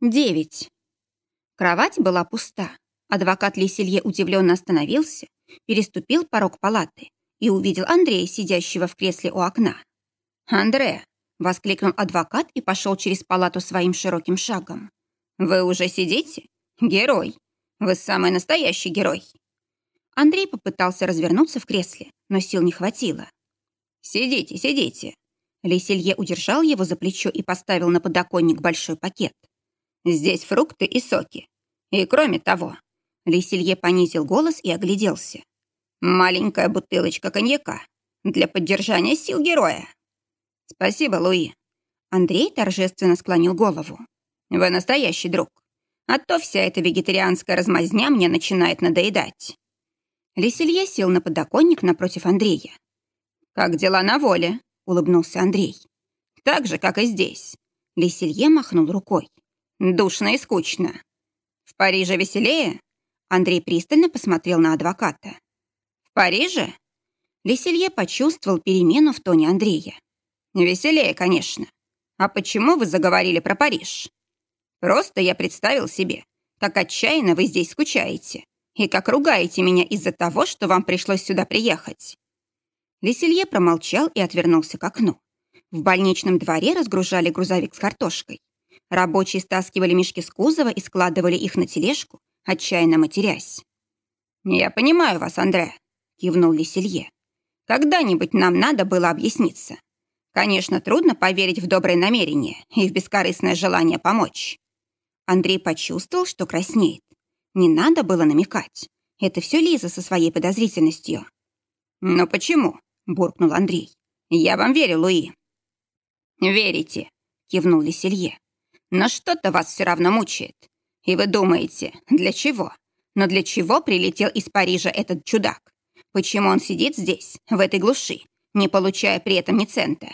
Девять. Кровать была пуста. Адвокат Леселье удивленно остановился, переступил порог палаты и увидел Андрея, сидящего в кресле у окна. «Андре!» — воскликнул адвокат и пошел через палату своим широким шагом. «Вы уже сидите? Герой! Вы самый настоящий герой!» Андрей попытался развернуться в кресле, но сил не хватило. «Сидите, сидите!» Леселье удержал его за плечо и поставил на подоконник большой пакет. «Здесь фрукты и соки. И кроме того...» Леселье понизил голос и огляделся. «Маленькая бутылочка коньяка для поддержания сил героя». «Спасибо, Луи». Андрей торжественно склонил голову. «Вы настоящий друг. А то вся эта вегетарианская размазня мне начинает надоедать». Леселье сел на подоконник напротив Андрея. «Как дела на воле?» — улыбнулся Андрей. «Так же, как и здесь». Леселье махнул рукой. «Душно и скучно. В Париже веселее?» Андрей пристально посмотрел на адвоката. «В Париже?» Леселье почувствовал перемену в тоне Андрея. «Веселее, конечно. А почему вы заговорили про Париж?» «Просто я представил себе, как отчаянно вы здесь скучаете и как ругаете меня из-за того, что вам пришлось сюда приехать». Леселье промолчал и отвернулся к окну. В больничном дворе разгружали грузовик с картошкой. Рабочие стаскивали мешки с кузова и складывали их на тележку, отчаянно матерясь. «Я понимаю вас, Андре», — кивнул Леселье. «Когда-нибудь нам надо было объясниться. Конечно, трудно поверить в доброе намерение и в бескорыстное желание помочь». Андрей почувствовал, что краснеет. Не надо было намекать. Это все Лиза со своей подозрительностью. «Но почему?» буркнул Андрей. «Я вам верю, Луи». «Верите», — кивнул Леселье. «Но что-то вас все равно мучает. И вы думаете, для чего? Но для чего прилетел из Парижа этот чудак? Почему он сидит здесь, в этой глуши, не получая при этом ни цента?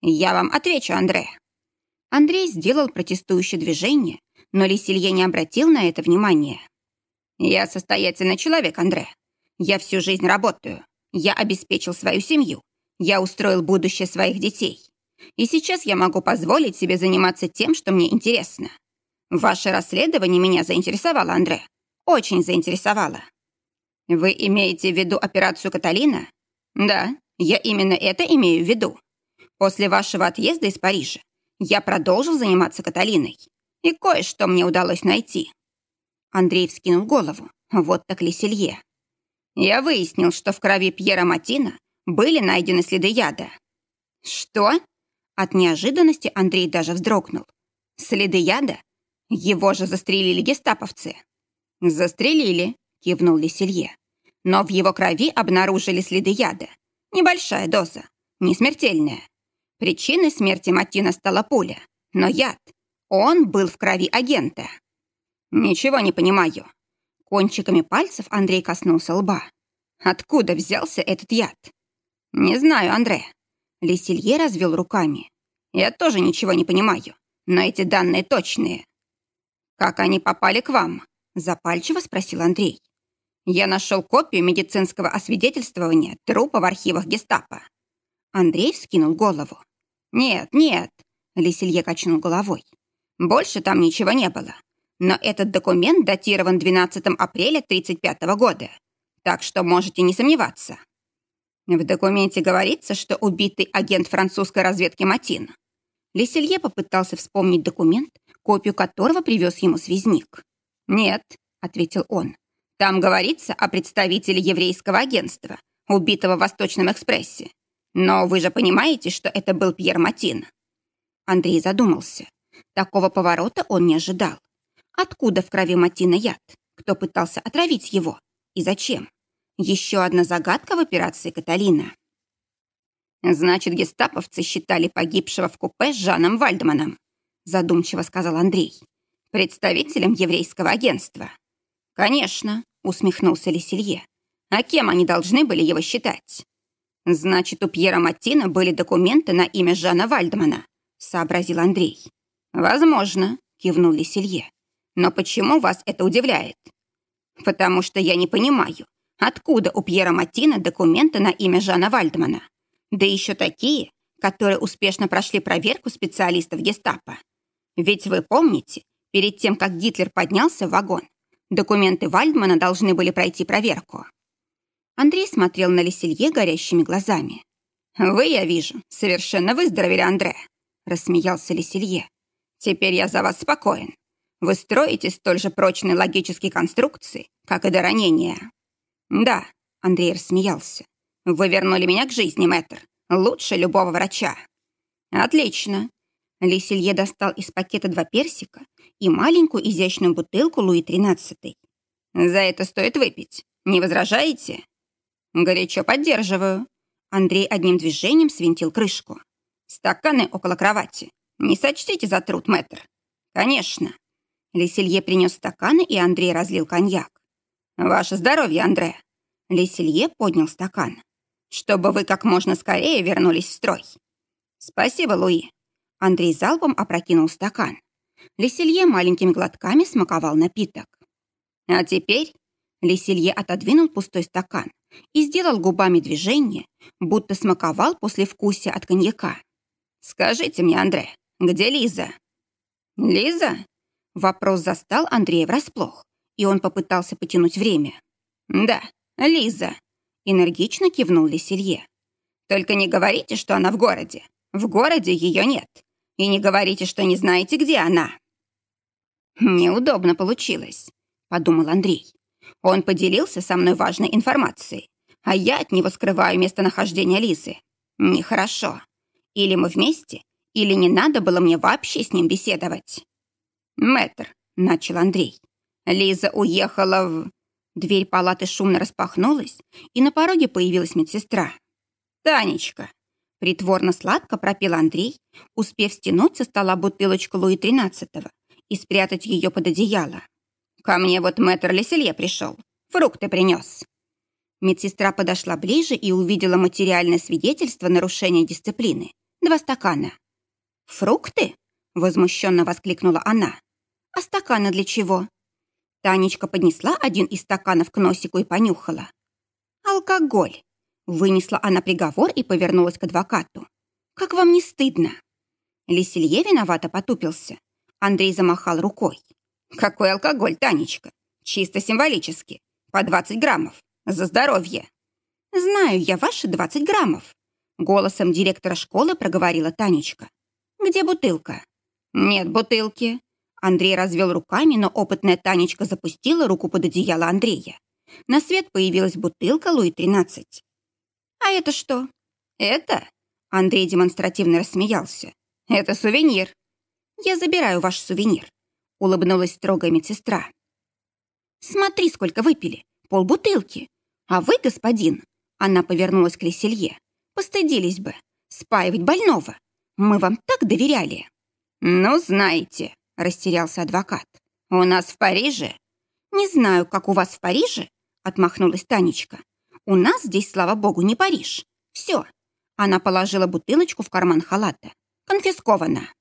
Я вам отвечу, Андре». Андрей сделал протестующее движение, но Леселье не обратил на это внимания. «Я состоятельный человек, Андре. Я всю жизнь работаю. Я обеспечил свою семью. Я устроил будущее своих детей. И сейчас я могу позволить себе заниматься тем, что мне интересно. Ваше расследование меня заинтересовало, Андре. Очень заинтересовало. Вы имеете в виду операцию Каталина? Да, я именно это имею в виду. После вашего отъезда из Парижа я продолжил заниматься Каталиной. И кое-что мне удалось найти. Андрей вскинул голову. Вот так Леселье. Я выяснил, что в крови Пьера Матина были найдены следы яда. Что? От неожиданности Андрей даже вздрогнул. Следы яда? Его же застрелили гестаповцы. Застрелили, кивнул Леселье. Но в его крови обнаружили следы яда. Небольшая доза, не смертельная. Причиной смерти Матина стала пуля. Но яд, он был в крови агента. Ничего не понимаю. Кончиками пальцев Андрей коснулся лба. Откуда взялся этот яд? Не знаю, Андре. Леселье развел руками. Я тоже ничего не понимаю, но эти данные точные. Как они попали к вам? Запальчиво спросил Андрей. Я нашел копию медицинского освидетельствования трупа в архивах гестапо. Андрей вскинул голову. «Нет, нет», — Леселье качнул головой. «Больше там ничего не было. Но этот документ датирован 12 апреля 1935 года, так что можете не сомневаться. В документе говорится, что убитый агент французской разведки Матин. Леселье попытался вспомнить документ, копию которого привез ему связник. «Нет», — ответил он, — «там говорится о представителе еврейского агентства, убитого в Восточном экспрессе. Но вы же понимаете, что это был Пьер Матин». Андрей задумался. Такого поворота он не ожидал. Откуда в крови Матина яд? Кто пытался отравить его? И зачем? Еще одна загадка в операции Каталина. «Значит, гестаповцы считали погибшего в купе с Жаном Вальдманом», задумчиво сказал Андрей. «Представителем еврейского агентства». «Конечно», усмехнулся Леселье. «А кем они должны были его считать?» «Значит, у Пьера Маттина были документы на имя Жана Вальдмана», сообразил Андрей. «Возможно», кивнул Леселье. Но почему вас это удивляет? Потому что я не понимаю, откуда у Пьера Матина документы на имя Жана Вальдмана. Да еще такие, которые успешно прошли проверку специалистов гестапо. Ведь вы помните, Перед тем, как Гитлер поднялся в вагон, документы Вальдмана должны были пройти проверку. Андрей смотрел на Леселье горящими глазами. «Вы, я вижу, совершенно выздоровели, Андре», — рассмеялся Леселье. «Теперь я за вас спокоен. Вы строите столь же прочные логические конструкции, как и до ранения». «Да», — Андрей рассмеялся. «Вы вернули меня к жизни, мэтр. Лучше любого врача». «Отлично». Леселье достал из пакета два персика и маленькую изящную бутылку Луи XIII. «За это стоит выпить. Не возражаете?» «Горячо поддерживаю». Андрей одним движением свинтил крышку. «Стаканы около кровати. Не сочтите за труд, мэтр». «Конечно». Леселье принес стаканы, и Андрей разлил коньяк. «Ваше здоровье, Андре!» Леселье поднял стакан. «Чтобы вы как можно скорее вернулись в строй». «Спасибо, Луи». Андрей залпом опрокинул стакан. Леселье маленькими глотками смаковал напиток. «А теперь...» Леселье отодвинул пустой стакан и сделал губами движение, будто смаковал после вкуса от коньяка. «Скажите мне, Андре, где Лиза?» «Лиза?» Вопрос застал Андрея врасплох, и он попытался потянуть время. «Да, Лиза», — энергично кивнул Леселье. «Только не говорите, что она в городе. В городе ее нет. И не говорите, что не знаете, где она». «Неудобно получилось», — подумал Андрей. «Он поделился со мной важной информацией, а я от него скрываю местонахождение Лизы. Нехорошо. Или мы вместе, или не надо было мне вообще с ним беседовать». «Мэтр», — начал Андрей. «Лиза уехала в...» Дверь палаты шумно распахнулась, и на пороге появилась медсестра. «Танечка!» Притворно сладко пропел Андрей, успев стянуть со стола бутылочку Луи XIII и спрятать ее под одеяло. «Ко мне вот мэтр Леселье пришел. Фрукты принес». Медсестра подошла ближе и увидела материальное свидетельство нарушения дисциплины. Два стакана. «Фрукты?» — возмущенно воскликнула она. «А стаканы для чего?» Танечка поднесла один из стаканов к носику и понюхала. «Алкоголь!» Вынесла она приговор и повернулась к адвокату. «Как вам не стыдно?» Лисилье виновато потупился. Андрей замахал рукой. «Какой алкоголь, Танечка? Чисто символически. По 20 граммов. За здоровье!» «Знаю я ваши 20 граммов!» Голосом директора школы проговорила Танечка. «Где бутылка?» «Нет бутылки». Андрей развел руками, но опытная Танечка запустила руку под одеяло Андрея. На свет появилась бутылка Луи XIII. «А это что?» «Это?» Андрей демонстративно рассмеялся. «Это сувенир». «Я забираю ваш сувенир», — улыбнулась строгая медсестра. «Смотри, сколько выпили. Полбутылки. А вы, господин...» Она повернулась к Леселье. «Постыдились бы. Спаивать больного. Мы вам так доверяли». «Ну, знаете», — растерялся адвокат, — «у нас в Париже...» «Не знаю, как у вас в Париже», — отмахнулась Танечка. «У нас здесь, слава богу, не Париж. Все». Она положила бутылочку в карман халата. «Конфисковано».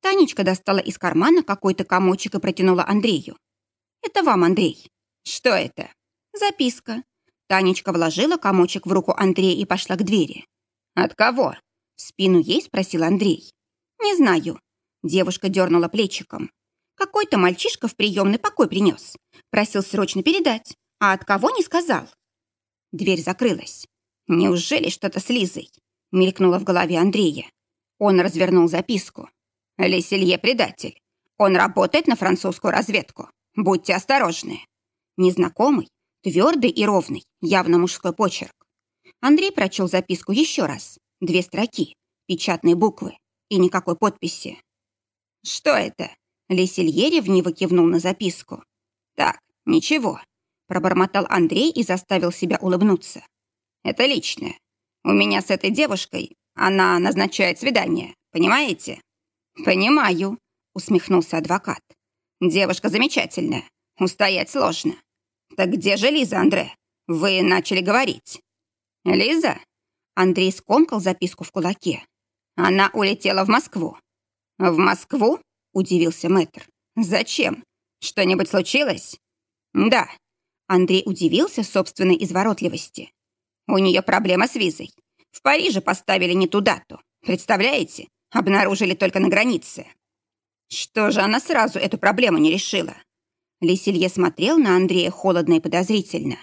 Танечка достала из кармана какой-то комочек и протянула Андрею. «Это вам, Андрей». «Что это?» «Записка». Танечка вложила комочек в руку Андрея и пошла к двери. «От кого?» В спину ей спросил Андрей. «Не знаю». Девушка дернула плечиком. «Какой-то мальчишка в приемный покой принес. Просил срочно передать. А от кого не сказал?» Дверь закрылась. «Неужели что-то с Лизой?» Мелькнуло в голове Андрея. Он развернул записку. «Леселье предатель. Он работает на французскую разведку. Будьте осторожны». Незнакомый, твердый и ровный, явно мужской почерк. Андрей прочел записку еще раз. Две строки, печатные буквы и никакой подписи. «Что это?» Леселье ревниво кивнул на записку. «Так, ничего», — пробормотал Андрей и заставил себя улыбнуться. «Это личное. У меня с этой девушкой она назначает свидание, понимаете?» «Понимаю», — усмехнулся адвокат. «Девушка замечательная. Устоять сложно. Так где же Лиза, Андре? Вы начали говорить». «Лиза?» Андрей скомкал записку в кулаке. Она улетела в Москву. В Москву? Удивился мэтр. Зачем? Что-нибудь случилось? Да. Андрей удивился собственной изворотливости. У нее проблема с визой. В Париже поставили не ту дату. Представляете? Обнаружили только на границе. Что же она сразу эту проблему не решила? Леселье смотрел на Андрея холодно и подозрительно.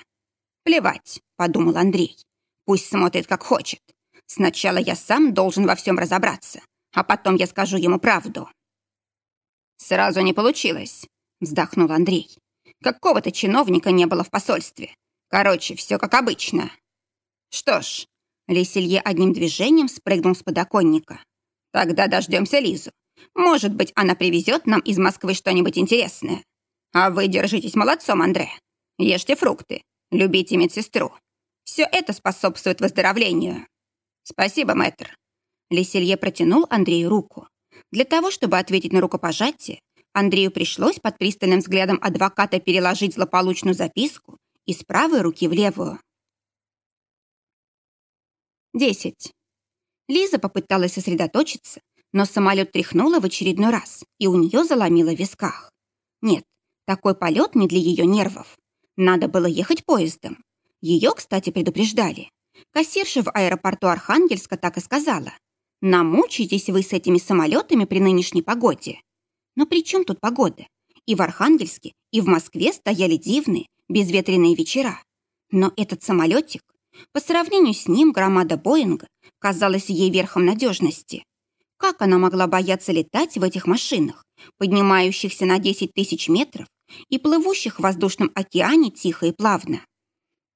«Плевать», — подумал Андрей. «Пусть смотрит, как хочет. Сначала я сам должен во всем разобраться, а потом я скажу ему правду». «Сразу не получилось», — вздохнул Андрей. «Какого-то чиновника не было в посольстве. Короче, все как обычно». «Что ж», — Леселье одним движением спрыгнул с подоконника. «Тогда дождемся Лизу. Может быть, она привезет нам из Москвы что-нибудь интересное. А вы держитесь молодцом, Андре. Ешьте фрукты, любите медсестру. Все это способствует выздоровлению. Спасибо, мэтр. Леселье протянул Андрею руку. Для того, чтобы ответить на рукопожатие, Андрею пришлось под пристальным взглядом адвоката переложить злополучную записку из правой руки в левую. 10. Лиза попыталась сосредоточиться, но самолет тряхнуло в очередной раз, и у нее заломило в висках. Нет, такой полет не для ее нервов. Надо было ехать поездом. Ее, кстати, предупреждали. Кассирша в аэропорту Архангельска так и сказала. Намучитесь вы с этими самолетами при нынешней погоде. Но при чем тут погода? И в Архангельске, и в Москве стояли дивные, безветренные вечера. Но этот самолетик, по сравнению с ним громада Боинга казалась ей верхом надежности. Как она могла бояться летать в этих машинах, поднимающихся на 10 тысяч метров и плывущих в воздушном океане тихо и плавно?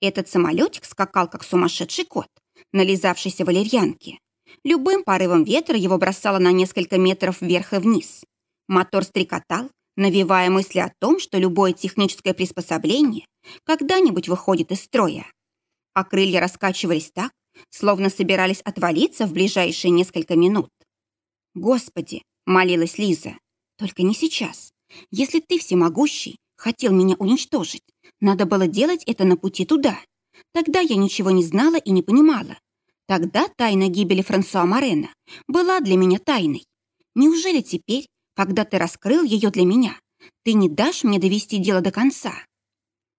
Этот самолетик скакал, как сумасшедший кот, нализавшийся валерьянки. Любым порывом ветра его бросало на несколько метров вверх и вниз. Мотор стрекотал, навевая мысли о том, что любое техническое приспособление когда-нибудь выходит из строя. А крылья раскачивались так, словно собирались отвалиться в ближайшие несколько минут. «Господи!» — молилась Лиза. «Только не сейчас. Если ты всемогущий, хотел меня уничтожить, надо было делать это на пути туда. Тогда я ничего не знала и не понимала. Тогда тайна гибели Франсуа Морена была для меня тайной. Неужели теперь, когда ты раскрыл ее для меня, ты не дашь мне довести дело до конца?»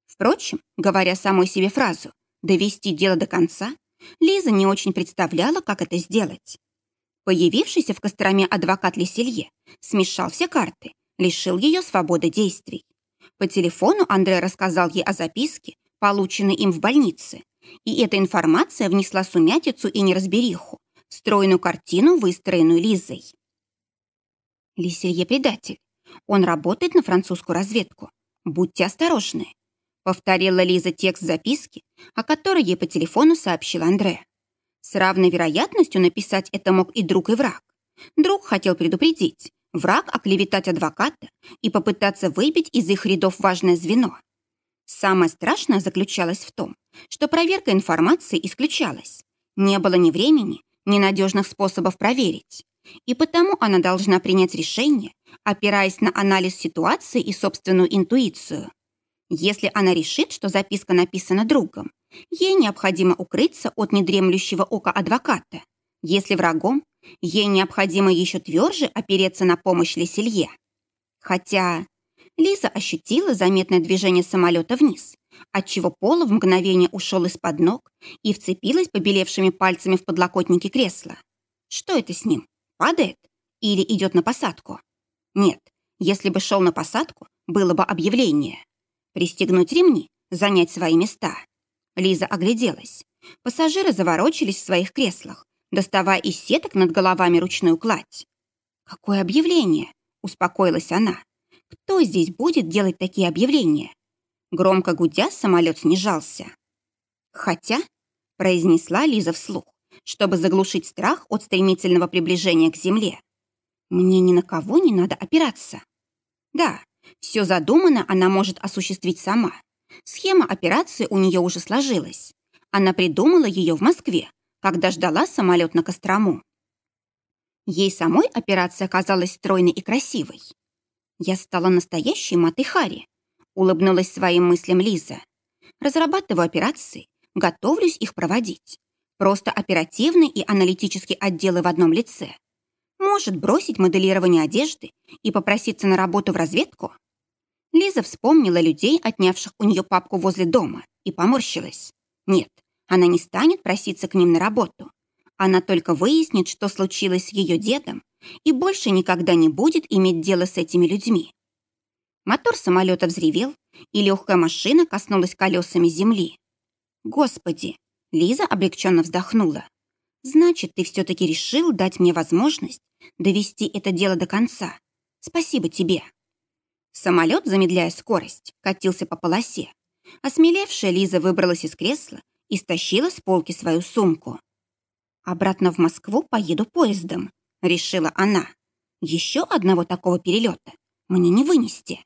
Впрочем, говоря самой себе фразу «довести дело до конца», Лиза не очень представляла, как это сделать. Появившийся в Костроме адвокат Леселье смешал все карты, лишил ее свободы действий. По телефону Андрей рассказал ей о записке, полученной им в больнице, и эта информация внесла сумятицу и неразбериху, стройную картину, выстроенную Лизой. Леселье предатель. Он работает на французскую разведку. Будьте осторожны. Повторила Лиза текст записки, о которой ей по телефону сообщил Андре. С равной вероятностью написать это мог и друг, и враг. Друг хотел предупредить, враг оклеветать адвоката и попытаться выбить из их рядов важное звено. Самое страшное заключалось в том, что проверка информации исключалась. Не было ни времени, ни надежных способов проверить. И потому она должна принять решение, опираясь на анализ ситуации и собственную интуицию. Если она решит, что записка написана другом, ей необходимо укрыться от недремлющего ока адвоката. Если врагом, ей необходимо еще тверже опереться на помощь Леселье. Хотя Лиза ощутила заметное движение самолета вниз, отчего Пола в мгновение ушел из-под ног и вцепилась побелевшими пальцами в подлокотники кресла. Что это с ним? Падает? Или идет на посадку? Нет, если бы шел на посадку, было бы объявление. Пристегнуть ремни, занять свои места. Лиза огляделась. Пассажиры заворочились в своих креслах, доставая из сеток над головами ручную кладь. «Какое объявление?» — успокоилась она. «Кто здесь будет делать такие объявления?» Громко гудя, самолет снижался. «Хотя», — произнесла Лиза вслух, чтобы заглушить страх от стремительного приближения к земле. «Мне ни на кого не надо опираться». «Да, все задумано она может осуществить сама. Схема операции у нее уже сложилась. Она придумала ее в Москве, когда ждала самолет на Кострому. Ей самой операция казалась стройной и красивой. Я стала настоящей матой Хари, улыбнулась своим мыслям Лиза. Разрабатываю операции, готовлюсь их проводить. Просто оперативный и аналитический отделы в одном лице. Может бросить моделирование одежды и попроситься на работу в разведку? Лиза вспомнила людей, отнявших у нее папку возле дома, и поморщилась. Нет, она не станет проситься к ним на работу. Она только выяснит, что случилось с ее дедом, и больше никогда не будет иметь дело с этими людьми. Мотор самолета взревел, и легкая машина коснулась колесами земли. «Господи!» — Лиза облегченно вздохнула. «Значит, ты все-таки решил дать мне возможность довести это дело до конца. Спасибо тебе». Самолет, замедляя скорость, катился по полосе. Осмелевшая Лиза выбралась из кресла и стащила с полки свою сумку. «Обратно в Москву поеду поездом», — решила она. «Еще одного такого перелета мне не вынести».